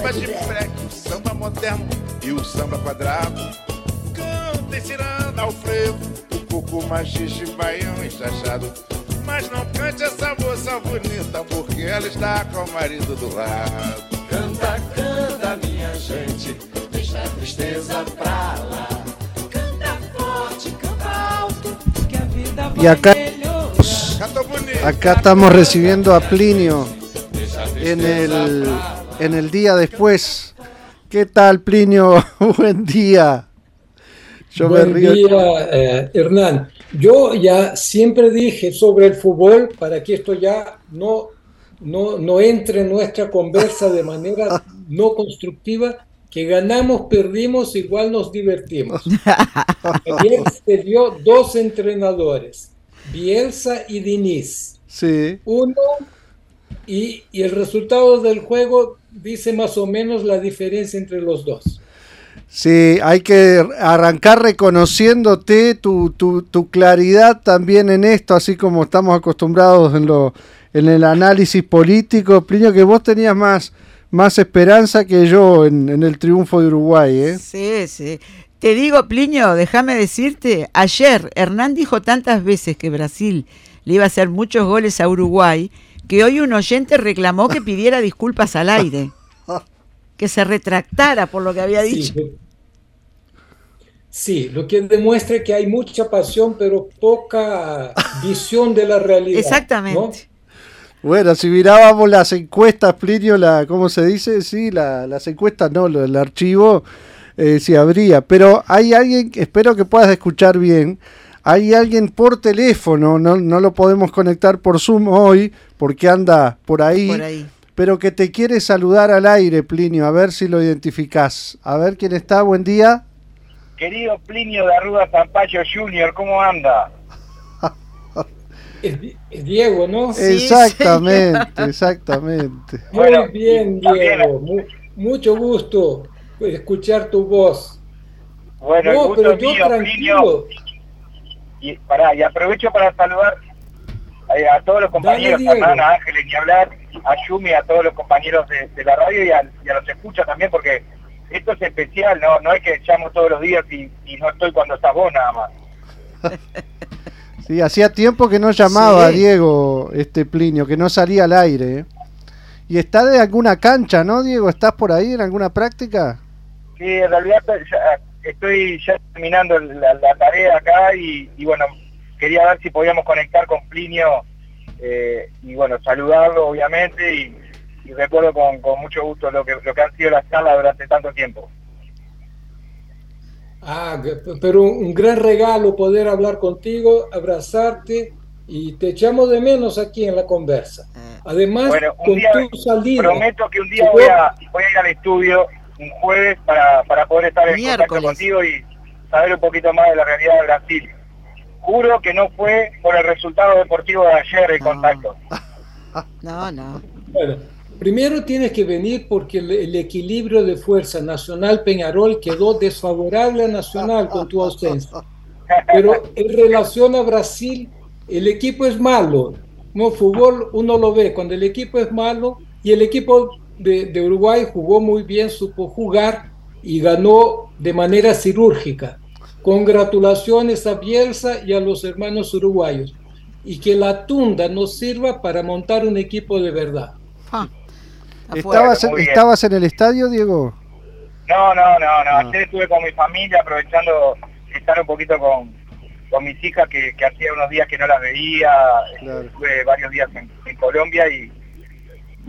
Samba de freque, o samba moderno e o samba quadrado. Cantem ciranda ao frevo, o coco machixe, baião enxachado. Mas não cante essa moça bonita, porque ela está com o marido do lado. Canta, canta, minha gente, deixa a tristeza pra lá. Canta forte, canta alto, que a vida Y acá, Canta bonito. acá estamos recibiendo a Plinio en el, en el día después. ¿Qué tal, Plinio? Buen día. Yo me Buen río. día, eh, Hernán. Yo ya siempre dije sobre el fútbol, para que esto ya no, no, no entre en nuestra conversa de manera no constructiva, que ganamos, perdimos, igual nos divertimos. Ayer se dio dos entrenadores, Bielsa y Diniz. Sí, Uno, y, y el resultado del juego dice más o menos la diferencia entre los dos. sí, hay que arrancar reconociéndote tu, tu, tu claridad también en esto, así como estamos acostumbrados en, lo, en el análisis político. Plinio, que vos tenías más, más esperanza que yo en, en el triunfo de Uruguay, ¿eh? Sí, sí. Te digo, Plinio, déjame decirte, ayer Hernán dijo tantas veces que Brasil le iba a hacer muchos goles a Uruguay, que hoy un oyente reclamó que pidiera disculpas al aire, que se retractara por lo que había dicho. Sí, sí, lo que demuestra que hay mucha pasión, pero poca visión de la realidad. Exactamente. Bueno, si mirábamos las encuestas, Plinio, la, ¿cómo se dice? Sí, la- las encuestas no, lo- el archivo eh, sí habría. Pero hay alguien, espero que puedas escuchar bien, hay alguien por teléfono, no, no lo podemos conectar por Zoom hoy porque anda por ahí, Por ahí. pero que te quiere saludar al aire, Plinio, a ver si lo identificás. A ver quién está, buen día. Querido Plinio de Arruda Zampayo Jr., ¿cómo anda? Es, Diego, ¿no? Sí, exactamente, exactamente. Muy Bueno, bien, Diego. Mu- mucho gusto escuchar tu voz. Bueno, no, el gusto pero yo mío, tranquilo. Plinio. Y, pará, y aprovecho para saludar eh, a todos los compañeros, a Ángeles, ni hablar, a Yumi, a todos los compañeros de, de la radio y a, y a los escuchas también, porque esto es especial, no no es que llamo todos los días y, y no estoy cuando estás vos nada más. Sí, hacía tiempo que no llamaba Sí. Diego, este Plinio, que no salía al aire. ¿eh? Y está de alguna cancha, ¿no, Diego? ¿Estás por ahí en alguna práctica? Sí, en realidad estoy ya- terminando la, la tarea acá y, y bueno, quería ver si podíamos conectar con Plinio eh, y bueno, saludarlo obviamente y, y recuerdo con, con mucho gusto lo que, lo que han sido las charlas durante tanto tiempo. Ah, pero un gran regalo poder hablar contigo, abrazarte y te echamos de menos aquí en la conversa. Eh, Además, Bueno, un con día tu salida. prometo que un día voy a, voy a ir al estudio un jueves para, para poder estar en Miércoles. contacto contigo y saber un poquito más de la realidad de Brasil. Juro que no fue por el resultado deportivo de ayer el No. contacto. No, no. Bueno, primero tienes que venir porque el, el equilibrio de fuerza Nacional Peñarol quedó desfavorable a Nacional con tu ausencia. Pero en relación a Brasil, el equipo es malo. No, fútbol uno lo ve cuando el equipo es malo y el equipo de, de Uruguay jugó muy bien, supo jugar y ganó de manera cirúrgica. Congratulaciones a Bielsa y a los hermanos uruguayos. Y que la tunda nos sirva para montar un equipo de verdad. Ah. ¿Estabas, bien. ¿Estabas en el estadio, Diego? No, no, no, no. Ah. Ayer estuve con mi familia aprovechando estar un poquito con, con mis hijas que, que hacía unos días que no las veía. Claro. Estuve varios días en, en Colombia y,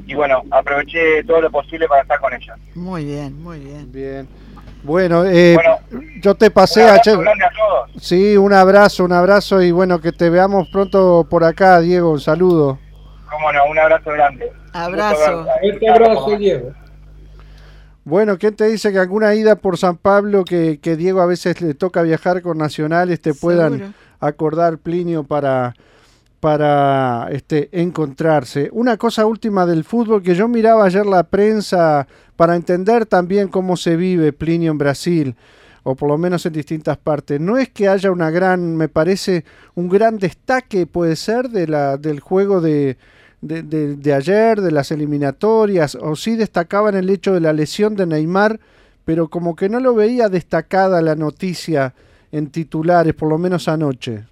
y bueno, aproveché todo lo posible para estar con ellas. Muy bien, muy bien. Bien. Bueno, eh, Bueno, yo te pasé Un abrazo ayer. grande a todos. Sí, un abrazo, un abrazo y bueno, que te veamos pronto por acá, Diego. Un saludo. Cómo no, un abrazo grande. Abrazo. Este abrazo, Diego. Bueno, ¿quién te dice que alguna ida por San Pablo que, que Diego a veces le toca viajar con nacionales te puedan Seguro. acordar Plinio para para este encontrarse. Una cosa última del fútbol que yo miraba ayer la prensa para entender también cómo se vive Plinio en Brasil o por lo menos en distintas partes. No es que haya una gran, me parece, un gran destaque puede ser de la del juego de de, de- ayer, de las eliminatorias, o sí destacaban el hecho de la lesión de Neymar, pero como que no lo veía destacada la noticia en titulares, por lo menos anoche.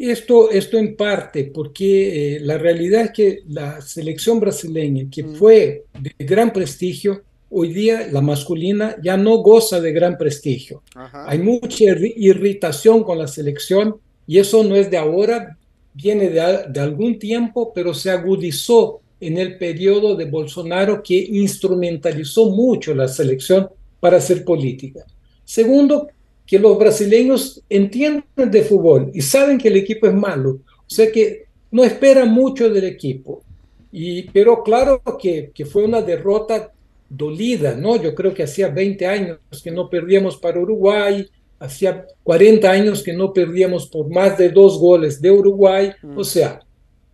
Esto, esto en parte porque eh, la realidad es que la selección brasileña, que fue de gran prestigio, hoy día la masculina ya no goza de gran prestigio. Hay mucha irri- irritación con la selección y eso no es de ahora, viene de, de algún tiempo, pero se agudizó en el periodo de Bolsonaro que instrumentalizó mucho la selección para hacer política. Segundo, que los brasileños entienden de fútbol y saben que el equipo es malo, o sea que no esperan mucho del equipo. Y, pero claro que, que fue una derrota dolida, ¿no? Yo creo que hacía 20 años que no perdíamos para Uruguay, hacía 40 años que no perdíamos por más de dos goles de Uruguay, o sea,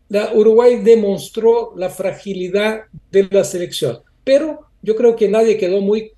la Uruguay demostró la fragilidad de la selección, pero yo creo que nadie quedó muy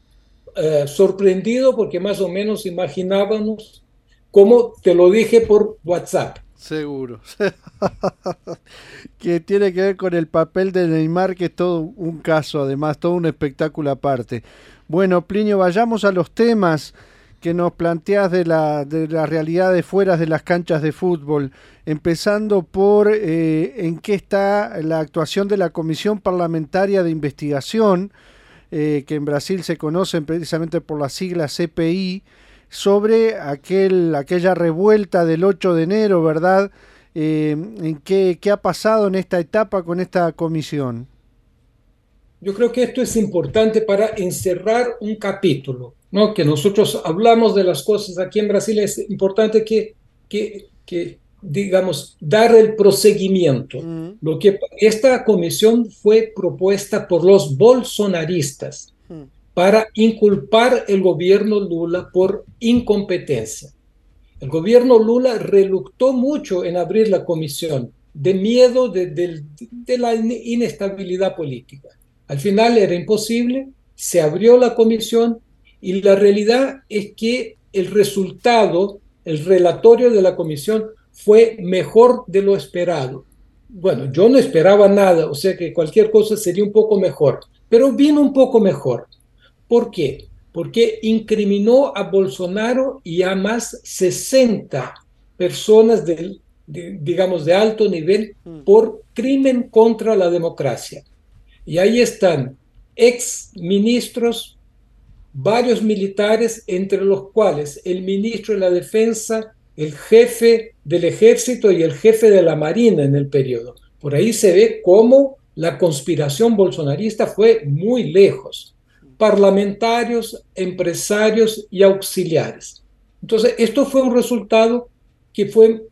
eh, sorprendido porque más o menos imaginábamos, como te lo dije por WhatsApp, Seguro. que tiene que ver con el papel de Neymar, que es todo un caso, además, todo un espectáculo aparte. Bueno, Plinio, vayamos a los temas que nos planteas de la, de la realidad de fuera de las canchas de fútbol, empezando por eh, en qué está la actuación de la Comisión Parlamentaria de Investigación, eh, que en Brasil se conocen precisamente por la sigla CPI, sobre aquel, aquella revuelta del 8 de enero, ¿verdad? Eh, ¿en qué, ¿Qué ha pasado en esta etapa con esta comisión? Yo creo que esto es importante para encerrar un capítulo, ¿no? Que nosotros hablamos de las cosas aquí en Brasil, es importante que, que, que digamos, dar el proseguimiento. Mm, Lo que esta comisión fue propuesta por los bolsonaristas mm, para inculpar el gobierno Lula por incompetencia. El gobierno Lula reluctó mucho en abrir la comisión de miedo de, de- de la in- inestabilidad política. Al final era imposible, se abrió la comisión y la realidad es que el resultado, el relatorio de la comisión fue mejor de lo esperado. Bueno, yo no esperaba nada, o sea que cualquier cosa sería un poco mejor, pero vino un poco mejor. ¿Por qué? Porque incriminó a Bolsonaro y a más 60 personas del, de- digamos, de alto nivel por crimen contra la democracia. Y ahí están ex ministros, varios militares, entre los cuales el ministro de la Defensa, el jefe del ejército y el jefe de la Marina en el periodo. Por ahí se ve cómo la conspiración bolsonarista fue muy lejos. Parlamentarios, empresarios y auxiliares. Entonces, esto fue un resultado que fue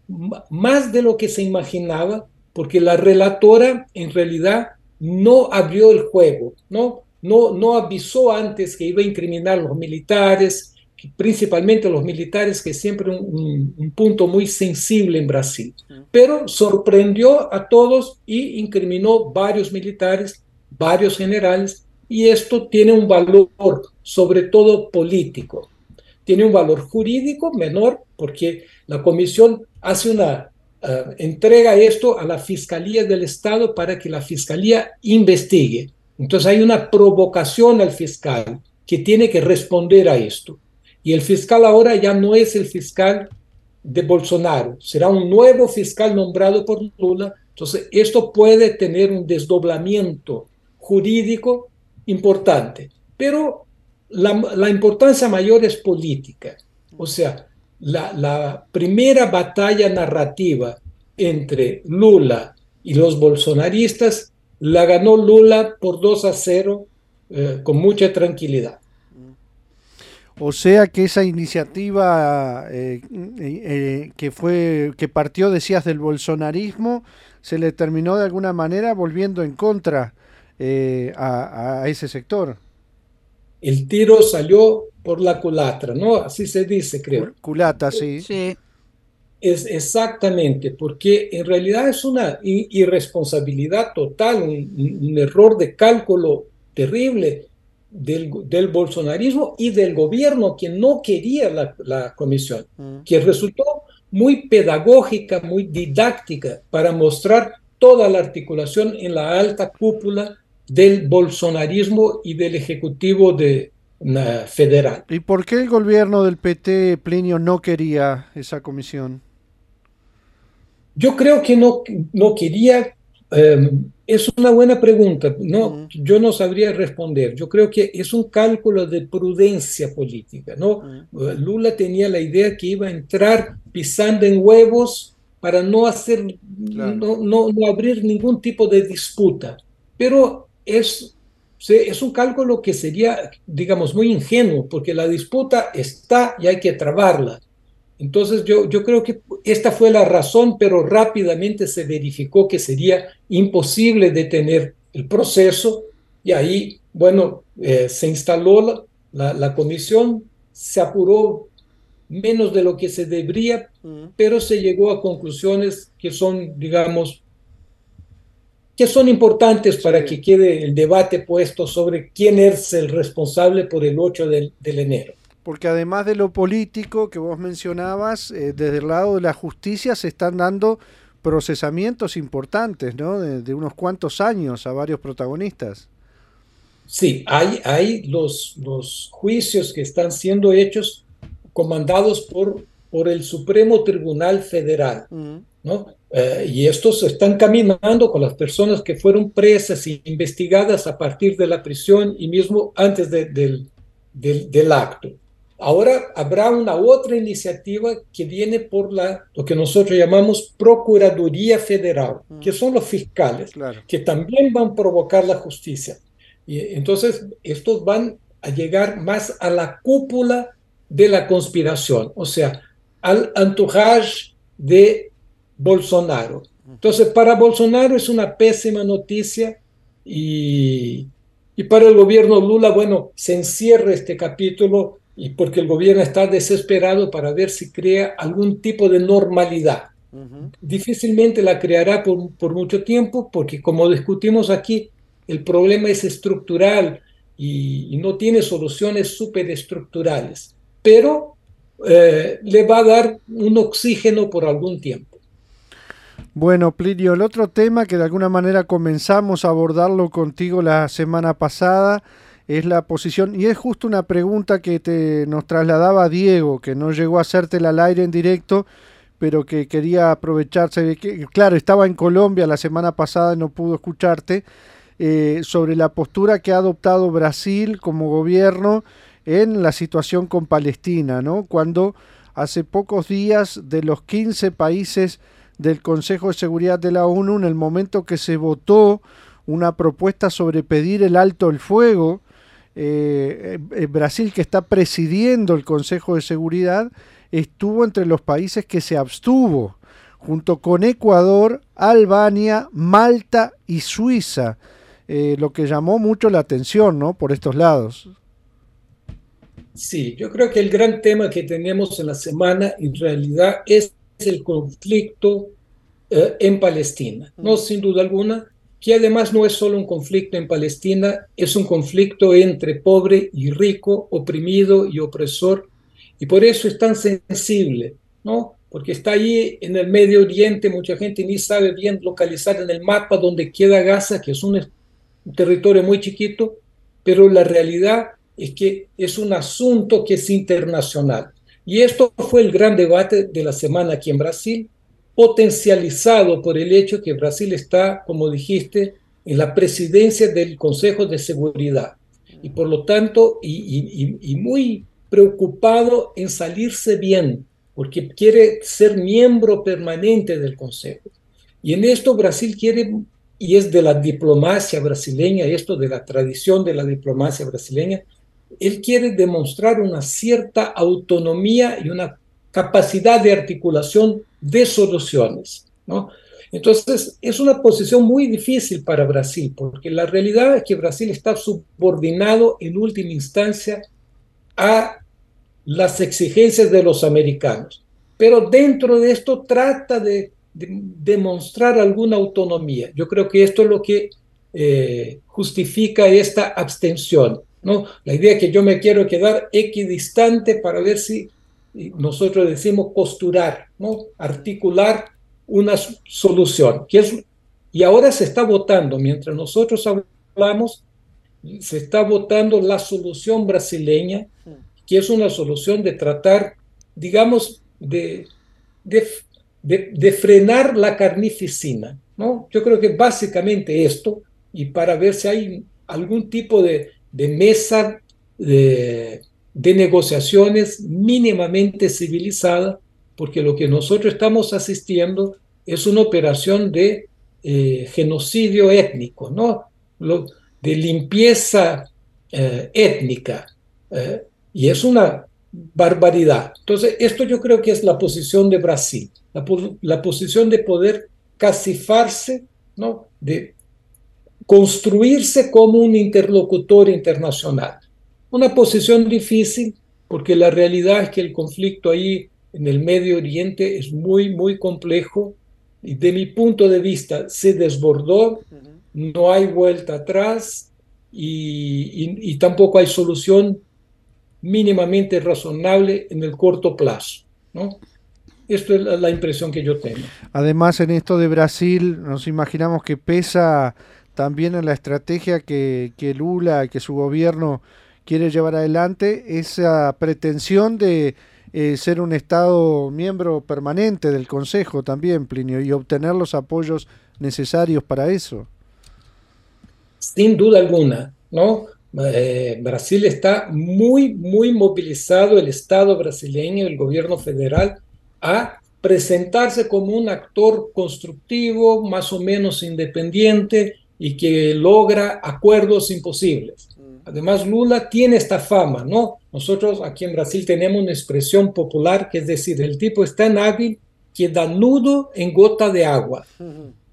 más de lo que se imaginaba, porque la relatora en realidad no abrió el juego, ¿no? No, no avisó antes que iba a incriminar a los militares, principalmente los militares, que siempre un, un- un punto muy sensible en Brasil. Pero sorprendió a todos y incriminó varios militares, varios generales, y esto tiene un valor, sobre todo político. Tiene un valor jurídico menor, porque la comisión hace una eh, entrega esto a la Fiscalía del Estado para que la Fiscalía investigue. Entonces hay una provocación al fiscal que tiene que responder a esto. Y el fiscal ahora ya no es el fiscal de Bolsonaro, será un nuevo fiscal nombrado por Lula. Entonces esto puede tener un desdoblamiento jurídico importante, pero la, importancia mayor es política. O sea, la, la primera batalla narrativa entre Lula y los bolsonaristas la ganó Lula por 2 a 0 eh, con mucha tranquilidad. O sea que esa iniciativa eh, eh, que fue que partió, decías, del bolsonarismo, se le terminó de alguna manera volviendo en contra eh, a, a, ese sector. El tiro salió por la culatra, ¿no? Así se dice, creo. Culata, sí. Sí. Es exactamente, porque en realidad es una irresponsabilidad total, un, un error de cálculo terrible del, del, bolsonarismo y del gobierno que no quería la, la comisión, mm. que resultó muy pedagógica, muy didáctica para mostrar toda la articulación en la alta cúpula del bolsonarismo y del Ejecutivo de, uh, federal. ¿Y por qué el gobierno del PT, Plinio, no quería esa comisión? Yo creo que no, no quería eh, es una buena pregunta. No, yo no sabría responder. Yo creo que es un cálculo de prudencia política. ¿no? Lula tenía la idea que iba a entrar pisando en huevos para no hacer, claro. no, no, no, abrir ningún tipo de disputa. Pero es, es un cálculo que sería, digamos, muy ingenuo, porque la disputa está y hay que trabarla. Entonces yo, yo creo que esta fue la razón, pero rápidamente se verificó que sería imposible detener el proceso y ahí, bueno, eh, se instaló la, la, la, comisión, se apuró menos de lo que se debería, pero se llegó a conclusiones que son, digamos, que son importantes para que quede el debate puesto sobre quién es el responsable por el 8 del, del enero porque además de lo político que vos mencionabas, eh, desde el lado de la justicia se están dando procesamientos importantes, ¿no? De, de, unos cuantos años a varios protagonistas. Sí, hay, hay los, los juicios que están siendo hechos comandados por, por el Supremo Tribunal Federal, uh-huh. ¿no? Eh, y estos están caminando con las personas que fueron presas e investigadas a partir de la prisión y mismo antes de, del, del, del acto. Ahora habrá una otra iniciativa que viene por la, lo que nosotros llamamos Procuraduría Federal, mm. que son los fiscales, claro. que también van a provocar la justicia. Y entonces, estos van a llegar más a la cúpula de la conspiración, o sea, al entourage de Bolsonaro. Entonces, para Bolsonaro es una pésima noticia y, y para el gobierno Lula, bueno, se encierra este capítulo y porque el gobierno está desesperado para ver si crea algún tipo de normalidad. Uh -huh. Difícilmente la creará por, por, mucho tiempo porque como discutimos aquí, el problema es estructural y, y no tiene soluciones superestructurales, pero eh, le va a dar un oxígeno por algún tiempo. Bueno, Plinio, el otro tema que de alguna manera comenzamos a abordarlo contigo la semana pasada, es la posición, y es justo una pregunta que te, nos trasladaba Diego, que no llegó a hacértela al aire en directo, pero que quería aprovecharse de que, claro, estaba en Colombia la semana pasada y no pudo escucharte, eh, sobre la postura que ha adoptado Brasil como gobierno en la situación con Palestina, ¿no? Cuando hace pocos días de los 15 países del Consejo de Seguridad de la ONU, en el momento que se votó una propuesta sobre pedir el alto el fuego, eh, eh, Brasil, que está presidiendo el Consejo de Seguridad, estuvo entre los países que se abstuvo, junto con Ecuador, Albania, Malta y Suiza, eh, lo que llamó mucho la atención ¿no? por estos lados. Sí, yo creo que el gran tema que tenemos en la semana en realidad es el conflicto eh, en Palestina. No, sin duda alguna, que además no es solo un conflicto en Palestina, es un conflicto entre pobre y rico, oprimido y opresor, y por eso es tan sensible, ¿no? Porque está ahí en el Medio Oriente, mucha gente ni sabe bien localizar en el mapa donde queda Gaza, que es un, un territorio muy chiquito, pero la realidad es que es un asunto que es internacional. Y esto fue el gran debate de la semana aquí en Brasil, potencializado por el hecho que Brasil está, como dijiste, en la presidencia del Consejo de Seguridad y por lo tanto, y, muy preocupado en salirse bien, porque quiere ser miembro permanente del Consejo. Y en esto Brasil quiere, y es de la diplomacia brasileña, esto de la tradición de la diplomacia brasileña, él quiere demostrar una cierta autonomía y una capacidad de articulación de soluciones. ¿no? Entonces, es una posición muy difícil para Brasil, porque la realidad es que Brasil está subordinado en última instancia a las exigencias de los americanos. Pero dentro de esto trata de, demostrar alguna autonomía. Yo creo que esto es lo que eh, justifica esta abstención. ¿no? La idea es que yo me quiero quedar equidistante para ver si nosotros decimos costurar, ¿no? articular una solución. Que es, y ahora se está votando, mientras nosotros hablamos, se está votando la solución brasileña, que es una solución de tratar, digamos, de, de, de, frenar la carnificina. ¿no? Yo creo que básicamente esto, y para ver si hay algún tipo de, de mesa de, de negociaciones mínimamente civilizada, porque lo que nosotros estamos asistiendo es una operación de eh, genocidio étnico, ¿no? De limpieza eh, étnica, eh, y es una barbaridad. Entonces, esto yo creo que es la posición de Brasil, la, la posición de poder cacifarse, ¿no? De construirse como un interlocutor internacional. Una posición difícil porque la realidad es que el conflicto ahí en el Medio Oriente es muy, muy complejo y de mi punto de vista se desbordó, no hay vuelta atrás y, y, tampoco hay solución mínimamente razonable en el corto plazo. ¿no? Esto es la, la impresión que yo tengo. Además, en esto de Brasil, nos imaginamos que pesa también en la estrategia que, que Lula, que su gobierno quiere llevar adelante, esa pretensión de eh, ser un Estado miembro permanente del Consejo también, Plinio, y obtener los apoyos necesarios para eso. Sin duda alguna, ¿no? Eh, Brasil está muy, muy movilizado, el Estado brasileño, el gobierno federal, a presentarse como un actor constructivo, más o menos independiente y que logra acuerdos imposibles. Además, Lula tiene esta fama, ¿no? Nosotros aquí en Brasil tenemos una expresión popular que es decir, el tipo es tan hábil que da nudo en gota de agua.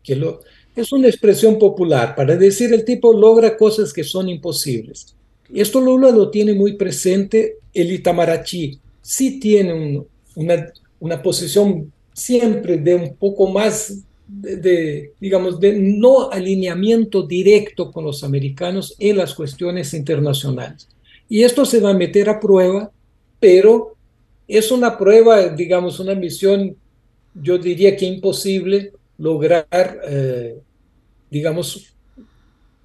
Que lo, es una expresión popular para decir el tipo logra cosas que son imposibles. Esto Lula lo tiene muy presente. El Itamaraty sí tiene una, una posición siempre de un poco más de, digamos, de no alineamiento directo con los americanos en las cuestiones internacionales. Y esto se va a meter a prueba, pero es una prueba, digamos, una misión, yo diría que imposible lograr, eh, digamos,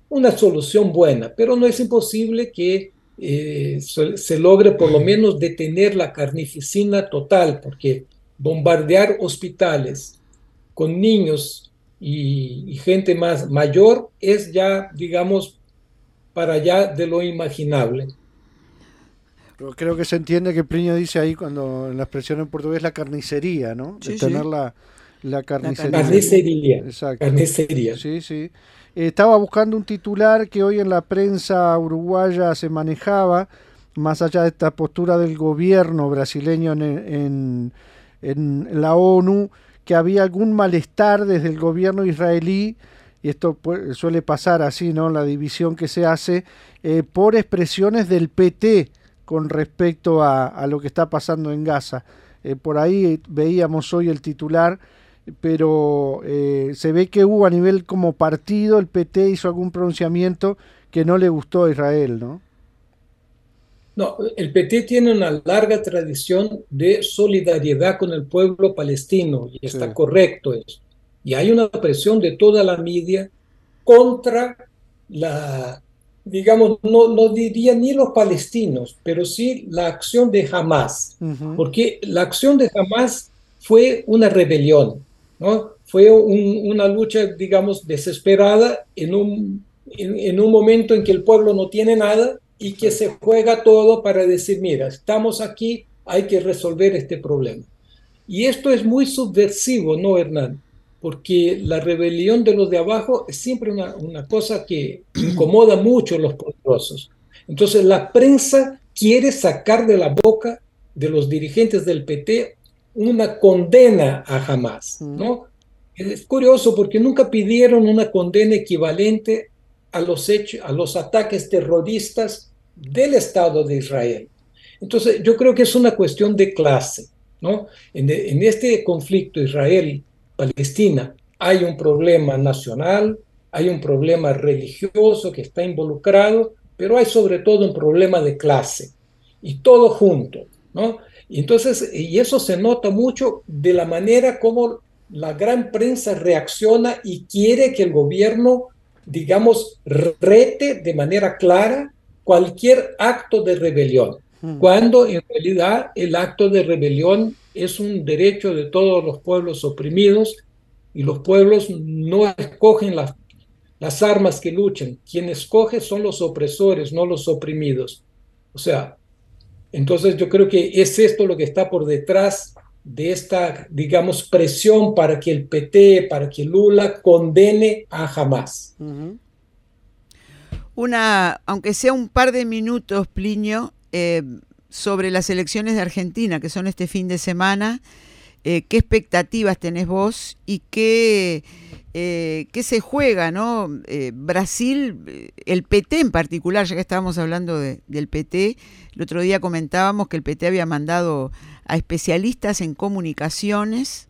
una solución buena, pero no es imposible que eh, se logre por lo menos detener la carnificina total, porque bombardear hospitales, con niños y, gente más mayor es ya, digamos, para allá de lo imaginable. Pero creo que se entiende que Plinio dice ahí cuando en la expresión en portugués la carnicería, ¿no? de tener la, la carnicería. carnicería. Exacto. Carnicería. Sí, sí. estaba buscando un titular que hoy en la prensa uruguaya se manejaba, más allá de esta postura del gobierno brasileño en, en, en la ONU, que había algún malestar desde el gobierno israelí, y esto suele pasar así, ¿no? La división que se hace eh, por expresiones del PT con respecto a, lo que está pasando en Gaza. Eh, por ahí veíamos hoy el titular, pero eh, se ve que hubo a nivel como partido, el PT hizo algún pronunciamiento que no le gustó a Israel, ¿no? No, el PT tiene una larga tradición de solidaridad con el pueblo palestino y está correcto eso. Y hay una presión de toda la media contra la, digamos, no, no diría ni los palestinos, pero sí la acción de Hamas, porque la acción de Hamas fue una rebelión, ¿no? Fue una lucha, digamos, desesperada en un, en un momento en que el pueblo no tiene nada y que se juega todo para decir, mira, estamos aquí, hay que resolver este problema. Y esto es muy subversivo, ¿no, Hernán? Porque la rebelión de los de abajo es siempre una, una cosa que incomoda mucho a los poderosos. Entonces la prensa quiere sacar de la boca de los dirigentes del PT una condena a Hamas, ¿no? Es curioso porque nunca pidieron una condena equivalente a los hechos, a los ataques terroristas del Estado de Israel. Entonces, yo creo que es una cuestión de clase, ¿no? En, en este conflicto Israel-Palestina hay un problema nacional, hay un problema religioso que está involucrado, pero hay sobre todo un problema de clase y todo junto, ¿no? Entonces, y eso se nota mucho de la manera como la gran prensa reacciona y quiere que el gobierno, digamos, rete de manera clara cualquier acto de rebelión, hmm. cuando en realidad el acto de rebelión es un derecho de todos los pueblos oprimidos y los pueblos no escogen las, las armas que luchan, quien escoge son los opresores, no los oprimidos. O sea, entonces yo creo que es esto lo que está por detrás de esta, digamos, presión para que el PT, para que Lula condene a Hamas. Una, aunque sea un par de minutos, Plinio, eh, sobre las elecciones de Argentina, que son este fin de semana, eh, ¿qué expectativas tenés vos y qué eh, ¿qué se juega, no? Brasil, el PT en particular, ya que estábamos hablando del PT, el otro día comentábamos que el PT había mandado a especialistas en comunicaciones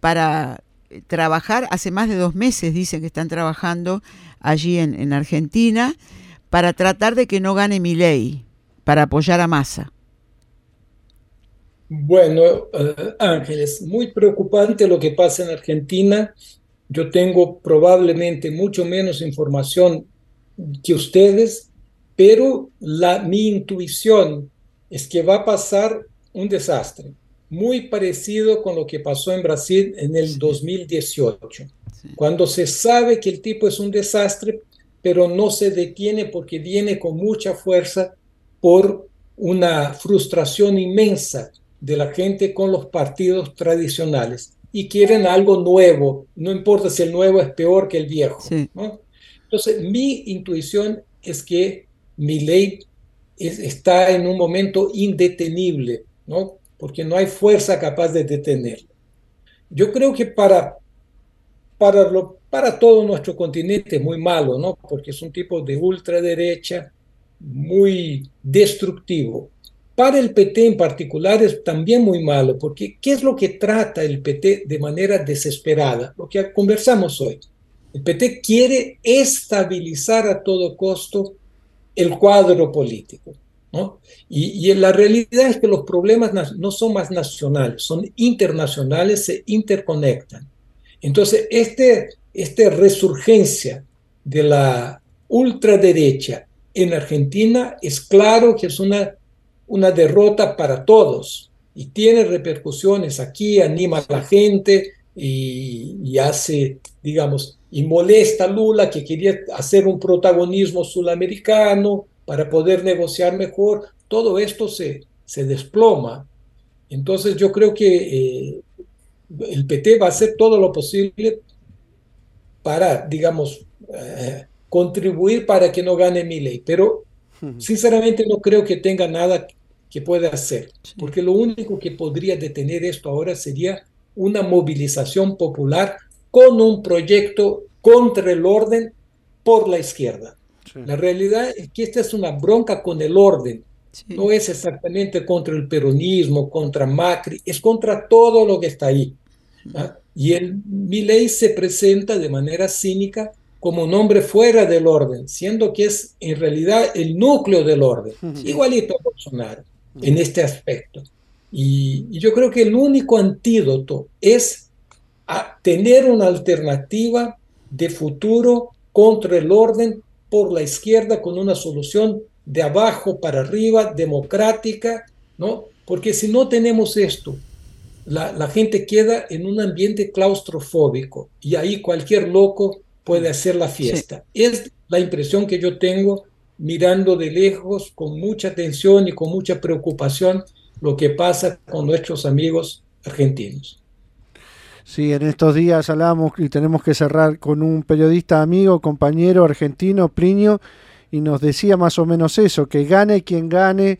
para trabajar, hace más de dos meses dicen que están trabajando allí en, Argentina, para tratar de que no gane mi ley, para apoyar a Massa. Bueno, Ángeles, muy preocupante lo que pasa en Argentina yo tengo probablemente mucho menos información que ustedes, pero la, mi intuición es que va a pasar un desastre, muy parecido con lo que pasó en Brasil en el 2018, cuando se sabe que el tipo es un desastre, pero no se detiene porque viene con mucha fuerza por una frustración inmensa de la gente con los partidos tradicionales y quieren algo nuevo, no importa si el nuevo es peor que el viejo. Entonces, mi intuición es que mi ley está en un momento indetenible, ¿no? Porque no hay fuerza capaz de detenerlo. Yo creo que para, para, lo, para todo nuestro continente es muy malo, ¿no? porque es un tipo de ultraderecha muy destructivo. Para el PT en particular es también muy malo, porque ¿qué es lo que trata el PT de manera desesperada? Lo que conversamos hoy. El PT quiere estabilizar a todo costo el cuadro político. ¿No? Y, y la realidad es que los problemas no son más nacionales, son internacionales, se interconectan. Entonces, este, esta resurgencia de la ultraderecha en Argentina es claro que es una una derrota para todos y tiene repercusiones aquí, anima a la gente y, hace, digamos, y molesta a Lula que quería hacer un protagonismo sudamericano para poder negociar mejor. Todo esto se, se desploma. Entonces yo creo que eh, el PT va a hacer todo lo posible para, digamos, eh, contribuir para que no gane mi ley. Pero sinceramente no creo que tenga nada que puede hacer, porque lo único que podría detener esto ahora sería una movilización popular con un proyecto contra el orden por la izquierda. La realidad es que esta es una bronca con el orden, no es exactamente contra el peronismo, contra Macri, es contra todo lo que está ahí. ¿ah? Y el ley se presenta de manera cínica como un hombre fuera del orden, siendo que es en realidad el núcleo del orden, igualito a Bolsonaro en este aspecto. Y, yo creo que el único antídoto es tener una alternativa de futuro contra el orden por la izquierda con una solución de abajo para arriba, democrática, ¿no? Porque si no tenemos esto, la, la, gente queda en un ambiente claustrofóbico y ahí cualquier loco puede hacer la fiesta. Es la impresión que yo tengo mirando de lejos con mucha atención y con mucha preocupación lo que pasa con nuestros amigos argentinos. Sí, en estos días hablamos y tenemos que cerrar con un periodista amigo, compañero argentino, Priño, y nos decía más o menos eso, que gane quien gane,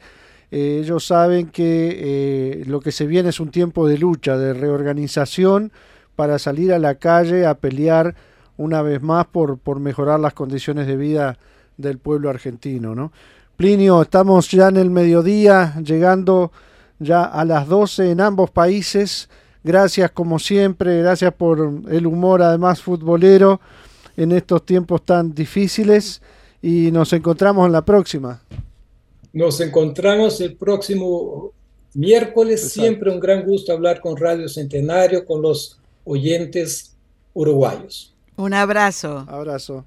eh, ellos saben que eh, lo que se viene es un tiempo de lucha, de reorganización, para salir a la calle a pelear una vez más por, por mejorar las condiciones de vida del pueblo argentino. ¿no? Plinio, estamos ya en el mediodía, llegando ya a las 12 en ambos países. Gracias como siempre, gracias por el humor además futbolero en estos tiempos tan difíciles y nos encontramos en la próxima. Nos encontramos el próximo miércoles. Siempre un gran gusto hablar con Radio Centenario, con los oyentes uruguayos. Un abrazo. Abrazo.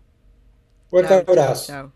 Fuerte abrazo.